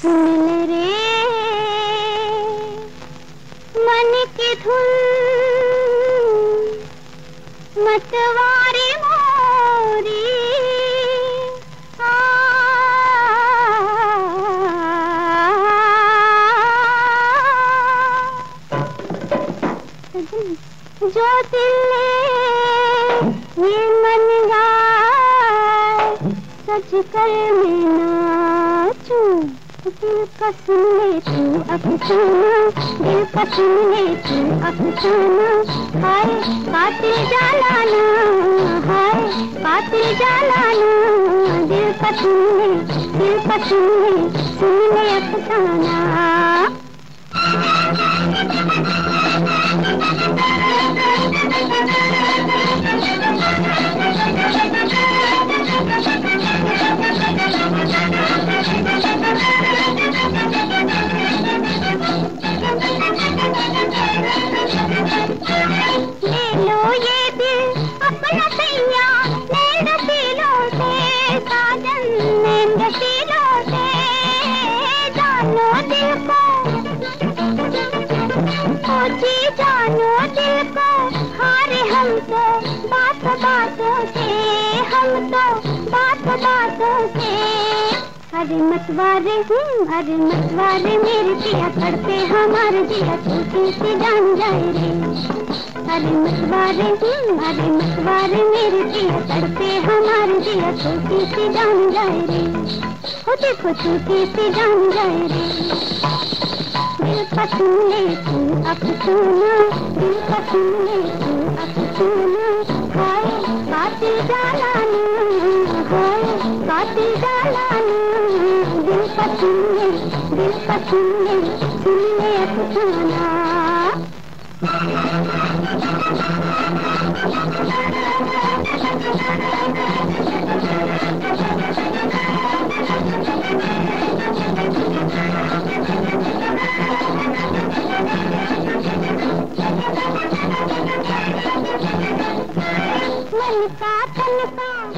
सुन रे मन की धुन मतवारी मोरी। जो दिल ये मन गाए, सच कर मैं नाचूं दिल का सुने तू अफसाना दिल का सुने तू अफसाना हाय कातिल जालाना हाय कातिल जालाना दिल का सुने दिल का सुने सुने अफसाना बात बातों से हम तो बात बातों से। अरे मतवारे हूँ अरे मतवारे मेरे पिया करते हमारे दिया छोटी सी जान जाए रे। अरे मतवारे हूँ अरे मतवारे मेरे पिया करते हमारे दिया छोटी सी जान जाए रे। हो देखो छोटी सी जान जाए रे। दिल का सुने तू अफसाना दिल का सुने तू अफसाना हाय कातिल जालाना हाय। कातिल जालाना दिल का दिल का सुने सुने। मन के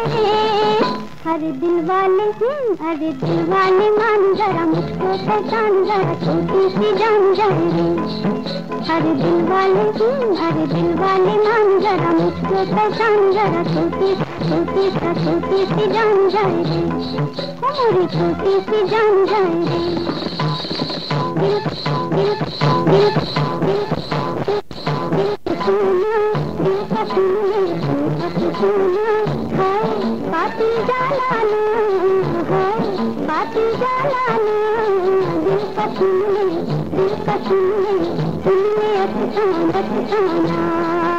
अरे दिल वाले हूँ, अरे दिल वाले मान जरा मुझको पहचान जरा छोटी सी जान जाए रे अरे दिल वाले हूँ, अरे दिल वाले मान जरा मुझको पहचान जरा छोटी छोटी सा, छोटी सी जान जाए रे हमारी छोटी सी जान जाए रे दिल दिल दिल दिल कातिल जालाना हाय कातिल जालाना दिल का सुने दिल का सुने सुने अफसाना अफसाना